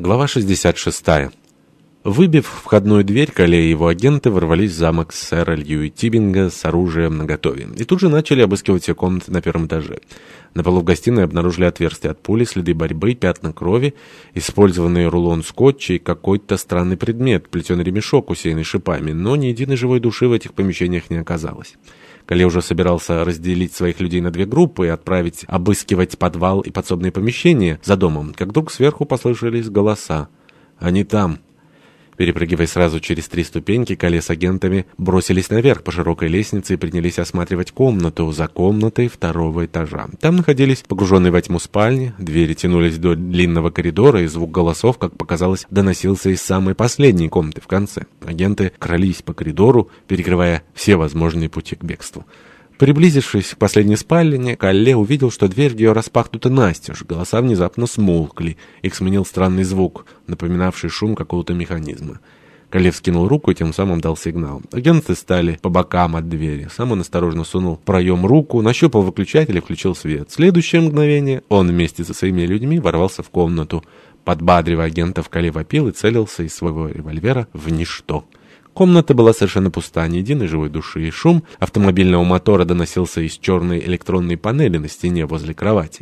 Глава 66. Выбив входную дверь, Кале и его агенты ворвались в замок сэра Льюи Тибинга с оружием наготове и тут же начали обыскивать все комнаты на первом этаже. На полу в гостиной обнаружили отверстия от пули, следы борьбы, пятна крови, использованный рулон скотча и какой-то странный предмет, плетеный ремешок, усеянный шипами, но ни единой живой души в этих помещениях не оказалось. Кале уже собирался разделить своих людей на две группы и отправить обыскивать подвал и подсобные помещения за домом, как вдруг сверху послышались голоса. «Они там!» Перепрыгивая сразу через три ступеньки, Кале с агентами бросились наверх по широкой лестнице и принялись осматривать комнату за комнатой второго этажа. Там находились погруженные во тьму спальни, двери тянулись до длинного коридора, и звук голосов, как показалось, доносился из самой последней комнаты в конце. Агенты крались по коридору, перекрывая все возможные пути к бегству. Приблизившись к последней спальне, Калле увидел, что дверь ее распахнута настежь. Голоса внезапно смолкли. Их сменил странный звук, напоминавший шум какого-то механизма. Калле вскинул руку и тем самым дал сигнал. Агенты стали по бокам от двери. Сам он осторожно сунул в проем руку, нащупал выключатель и включил свет. В следующее мгновение он вместе со своими людьми ворвался в комнату. Подбадривая агентов, Калле вопил и целился из своего револьвера в ничто. Комната была совершенно пуста, ни единой живой души, и шум автомобильного мотора доносился из черной электронной панели на стене возле кровати.